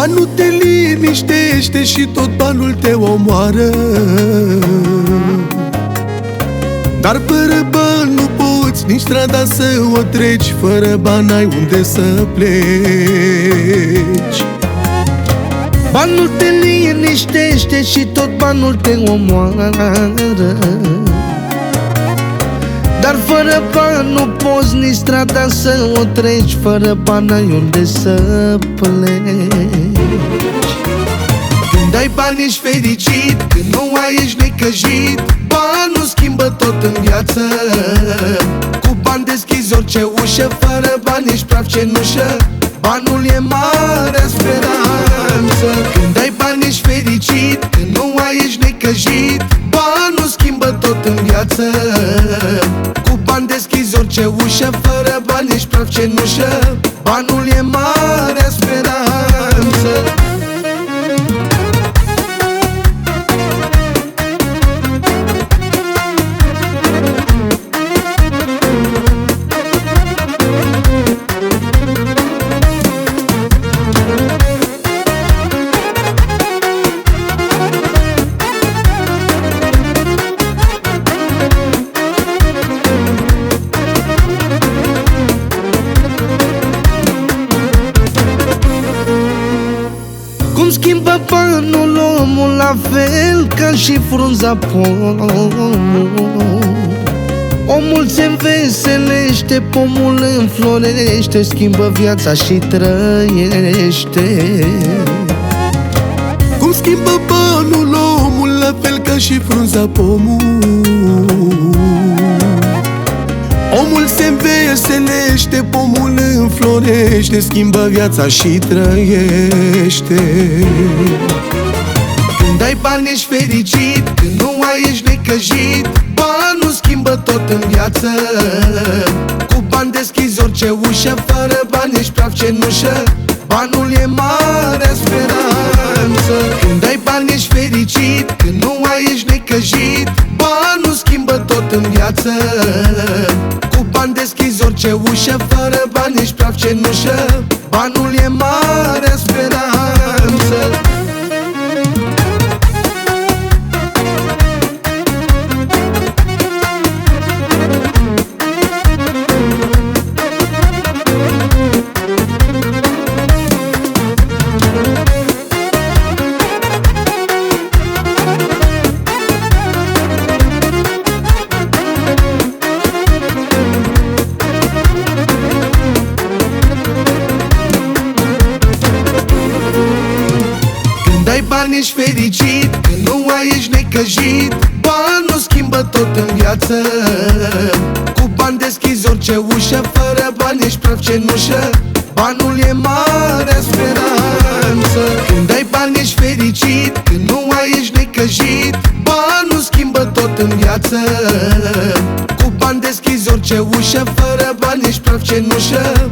Banul te liniștește și tot banul te omoară. Dar fără bani nu poți nici strada să o treci Fără bani ai unde să pleci. Banul te liniștește și tot banul te omoară. Dar fără bani nu poți nici strada să o treci Fără bani ai unde să pleci Când ai bani ești fericit, când nu ai ești necăjit. Banul schimbă tot în viață. Cu bani deschizi orice ușă, fără bani ești praf cenușă. Banul e mare speranță. Când ai bani ești fericit, când nu ai ești necăjit. Banul schimbă tot în viață. Cu bani deschizi orice ușă, fără bani ești praf cenușă. Banul e mare speranță schimbă banul omul la fel ca și frunza pomul Omul se înveselește, pomul înflorește Schimbă viața și trăiește. Cum schimbă banul omul La fel ca și frunza pomul Omul se înveselește Pomul înflorește Schimbă viața și trăiește. Când ai bani ești fericit Când nu ai ești necăjit Banul schimbă tot în viață. Cu bani deschizi orice ușă Fără bani ești praf cenușă Banul e mare speranță. Când ai bani ești fericit Când nu ai ești necăjit Banul schimbă tot în viață. Cu bani deschizi orice ușă Fără bani ești fericit Când nu ai ești necăjit. Banul schimbă tot în viață. Cu bani deschizi orice ușă Fără bani ești praf cenușă. Banul e mare speranță. Când ai bani ești fericit Când nu ai ești necăjit. Banul schimbă tot în viață. Cu bani deschizi orice ușă Fără bani ești praf cenușă